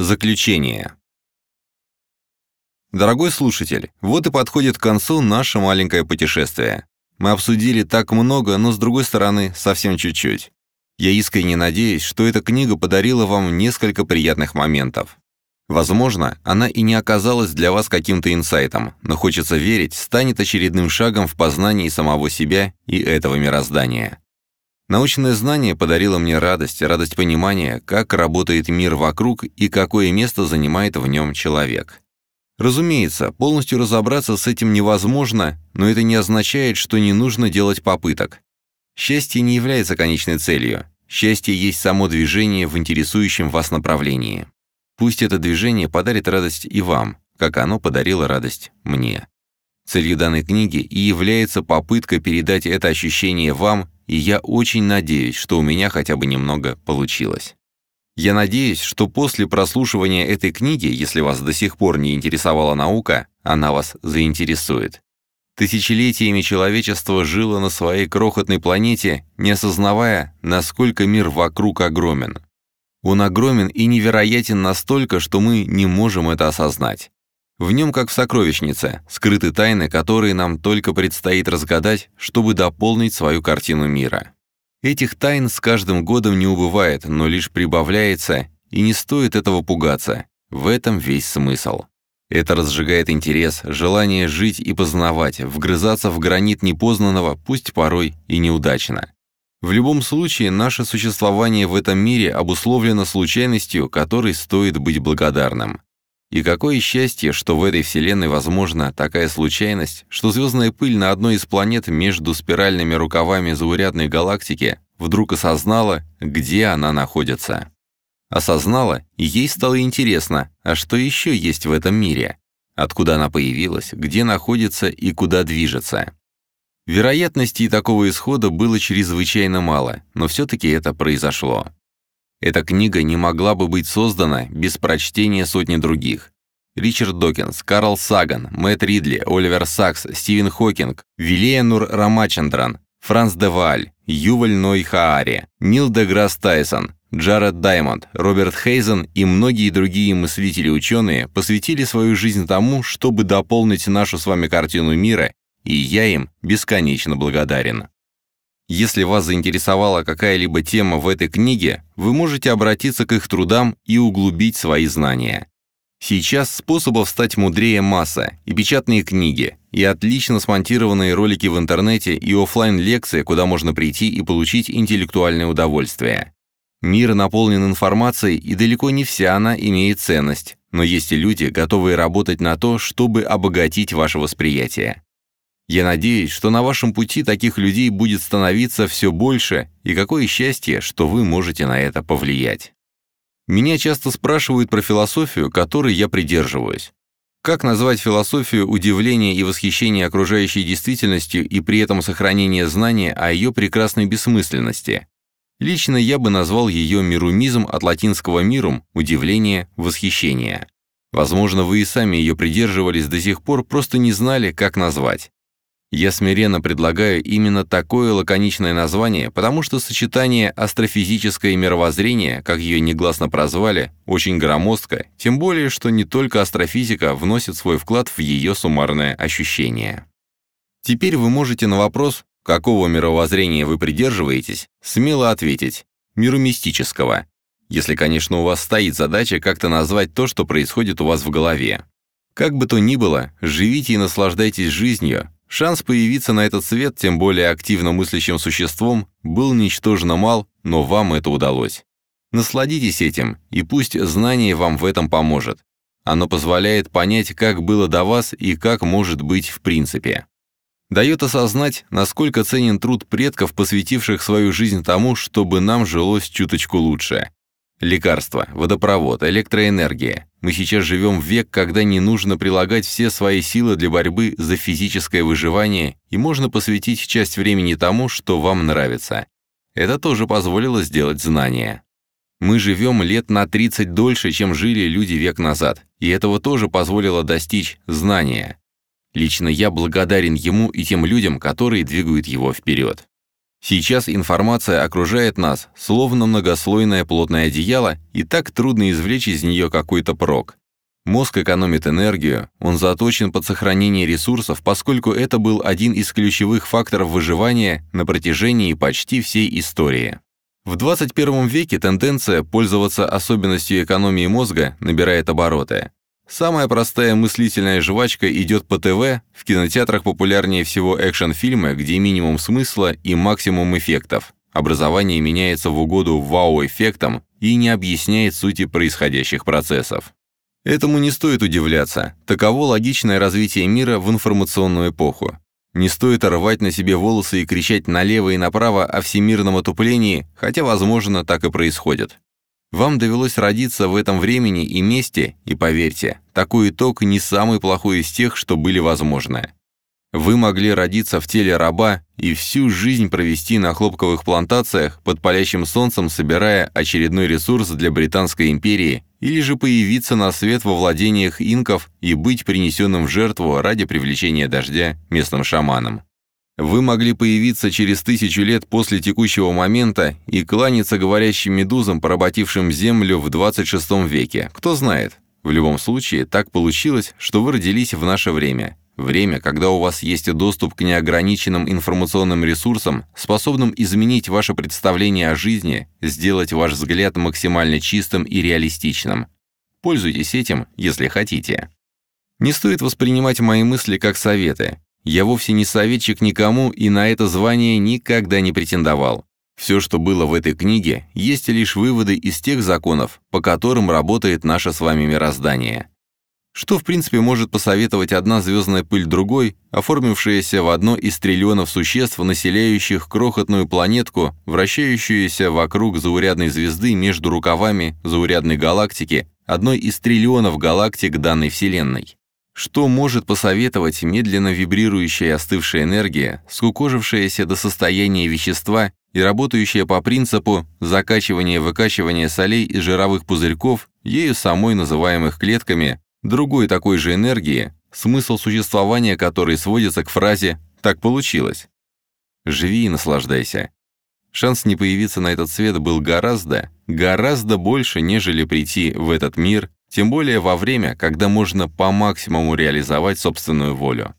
Заключение. Дорогой слушатель, вот и подходит к концу наше маленькое путешествие. Мы обсудили так много, но с другой стороны, совсем чуть-чуть. Я искренне надеюсь, что эта книга подарила вам несколько приятных моментов. Возможно, она и не оказалась для вас каким-то инсайтом, но хочется верить, станет очередным шагом в познании самого себя и этого мироздания. Научное знание подарило мне радость, радость понимания, как работает мир вокруг и какое место занимает в нем человек. Разумеется, полностью разобраться с этим невозможно, но это не означает, что не нужно делать попыток. Счастье не является конечной целью. Счастье есть само движение в интересующем вас направлении. Пусть это движение подарит радость и вам, как оно подарило радость мне. Целью данной книги и является попытка передать это ощущение вам и я очень надеюсь, что у меня хотя бы немного получилось. Я надеюсь, что после прослушивания этой книги, если вас до сих пор не интересовала наука, она вас заинтересует. Тысячелетиями человечество жило на своей крохотной планете, не осознавая, насколько мир вокруг огромен. Он огромен и невероятен настолько, что мы не можем это осознать. В нем, как в сокровищнице, скрыты тайны, которые нам только предстоит разгадать, чтобы дополнить свою картину мира. Этих тайн с каждым годом не убывает, но лишь прибавляется, и не стоит этого пугаться. В этом весь смысл. Это разжигает интерес, желание жить и познавать, вгрызаться в гранит непознанного, пусть порой и неудачно. В любом случае, наше существование в этом мире обусловлено случайностью, которой стоит быть благодарным. И какое счастье, что в этой вселенной возможна такая случайность, что звездная пыль на одной из планет между спиральными рукавами заурядной галактики вдруг осознала, где она находится. Осознала, и ей стало интересно, а что еще есть в этом мире? Откуда она появилась, где находится и куда движется? Вероятностей такого исхода было чрезвычайно мало, но все-таки это произошло. Эта книга не могла бы быть создана без прочтения сотни других. Ричард Докинс, Карл Саган, Мэтт Ридли, Оливер Сакс, Стивен Хокинг, Вилеянур Рамачандран, Франц де Валь, Юваль Ной Хаари, Нил Деграсс Тайсон, Джаред Даймонд, Роберт Хейзен и многие другие мыслители-ученые посвятили свою жизнь тому, чтобы дополнить нашу с вами картину мира, и я им бесконечно благодарен. Если вас заинтересовала какая-либо тема в этой книге, вы можете обратиться к их трудам и углубить свои знания. Сейчас способов стать мудрее масса, и печатные книги, и отлично смонтированные ролики в интернете, и офлайн лекции куда можно прийти и получить интеллектуальное удовольствие. Мир наполнен информацией, и далеко не вся она имеет ценность, но есть и люди, готовые работать на то, чтобы обогатить ваше восприятие. Я надеюсь, что на вашем пути таких людей будет становиться все больше, и какое счастье, что вы можете на это повлиять. Меня часто спрашивают про философию, которой я придерживаюсь. Как назвать философию удивления и восхищения окружающей действительностью и при этом сохранения знания о ее прекрасной бессмысленности? Лично я бы назвал ее мирумизм от латинского «мирум» – удивление, восхищение. Возможно, вы и сами ее придерживались до сих пор, просто не знали, как назвать. Я смиренно предлагаю именно такое лаконичное название, потому что сочетание астрофизическое мировоззрение, как ее негласно прозвали, очень громоздко, тем более, что не только астрофизика вносит свой вклад в ее суммарное ощущение. Теперь вы можете на вопрос, какого мировоззрения вы придерживаетесь, смело ответить «миру мистического», если, конечно, у вас стоит задача как-то назвать то, что происходит у вас в голове. Как бы то ни было, живите и наслаждайтесь жизнью, Шанс появиться на этот свет, тем более активно мыслящим существом, был ничтожно мал, но вам это удалось. Насладитесь этим, и пусть знание вам в этом поможет. Оно позволяет понять, как было до вас и как может быть в принципе. Дает осознать, насколько ценен труд предков, посвятивших свою жизнь тому, чтобы нам жилось чуточку лучше. Лекарства, водопровод, электроэнергия. Мы сейчас живем в век, когда не нужно прилагать все свои силы для борьбы за физическое выживание, и можно посвятить часть времени тому, что вам нравится. Это тоже позволило сделать знания. Мы живем лет на 30 дольше, чем жили люди век назад, и этого тоже позволило достичь знания. Лично я благодарен ему и тем людям, которые двигают его вперед. Сейчас информация окружает нас, словно многослойное плотное одеяло, и так трудно извлечь из нее какой-то прок. Мозг экономит энергию, он заточен под сохранение ресурсов, поскольку это был один из ключевых факторов выживания на протяжении почти всей истории. В 21 веке тенденция пользоваться особенностью экономии мозга набирает обороты. Самая простая мыслительная жвачка идет по ТВ, в кинотеатрах популярнее всего экшн-фильмы, где минимум смысла и максимум эффектов. Образование меняется в угоду вау-эффектам и не объясняет сути происходящих процессов. Этому не стоит удивляться. Таково логичное развитие мира в информационную эпоху. Не стоит рвать на себе волосы и кричать налево и направо о всемирном отуплении, хотя, возможно, так и происходит. Вам довелось родиться в этом времени и месте, и поверьте, такой итог не самый плохой из тех, что были возможны. Вы могли родиться в теле раба и всю жизнь провести на хлопковых плантациях под палящим солнцем, собирая очередной ресурс для Британской империи, или же появиться на свет во владениях инков и быть принесенным в жертву ради привлечения дождя местным шаманом. Вы могли появиться через тысячу лет после текущего момента и кланяться говорящим медузам, поработившим Землю в 26 веке. Кто знает. В любом случае, так получилось, что вы родились в наше время. Время, когда у вас есть доступ к неограниченным информационным ресурсам, способным изменить ваше представление о жизни, сделать ваш взгляд максимально чистым и реалистичным. Пользуйтесь этим, если хотите. Не стоит воспринимать мои мысли как советы. Я вовсе не советчик никому и на это звание никогда не претендовал. Все, что было в этой книге, есть лишь выводы из тех законов, по которым работает наше с вами мироздание. Что, в принципе, может посоветовать одна звездная пыль другой, оформившаяся в одно из триллионов существ, населяющих крохотную планетку, вращающуюся вокруг заурядной звезды между рукавами заурядной галактики, одной из триллионов галактик данной Вселенной? Что может посоветовать медленно вибрирующая остывшая энергия, скукожившаяся до состояния вещества и работающая по принципу закачивания-выкачивания солей из жировых пузырьков, ею самой называемых клетками, другой такой же энергии, смысл существования которой сводится к фразе «так получилось». Живи и наслаждайся. Шанс не появиться на этот свет был гораздо, гораздо больше, нежели прийти в этот мир тем более во время, когда можно по максимуму реализовать собственную волю.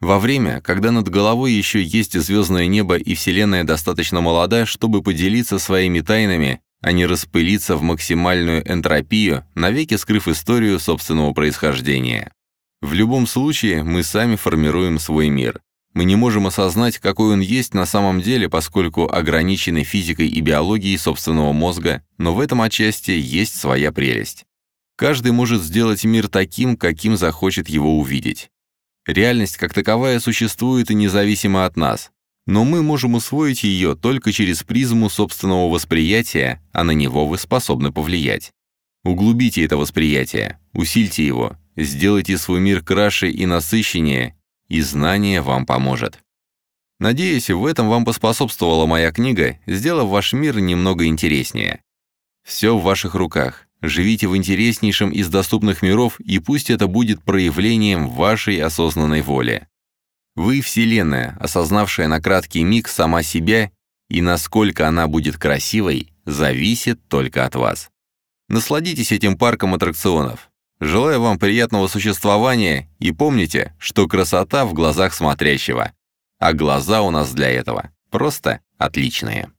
Во время, когда над головой еще есть звездное небо и Вселенная достаточно молода, чтобы поделиться своими тайнами, а не распылиться в максимальную энтропию, навеки скрыв историю собственного происхождения. В любом случае, мы сами формируем свой мир. Мы не можем осознать, какой он есть на самом деле, поскольку ограничены физикой и биологией собственного мозга, но в этом отчасти есть своя прелесть. Каждый может сделать мир таким, каким захочет его увидеть. Реальность как таковая существует и независимо от нас, но мы можем усвоить ее только через призму собственного восприятия, а на него вы способны повлиять. Углубите это восприятие, усильте его, сделайте свой мир краше и насыщеннее, и знание вам поможет. Надеюсь, в этом вам поспособствовала моя книга, сделав ваш мир немного интереснее. Все в ваших руках. Живите в интереснейшем из доступных миров, и пусть это будет проявлением вашей осознанной воли. Вы — Вселенная, осознавшая на краткий миг сама себя, и насколько она будет красивой, зависит только от вас. Насладитесь этим парком аттракционов. Желаю вам приятного существования и помните, что красота в глазах смотрящего. А глаза у нас для этого просто отличные.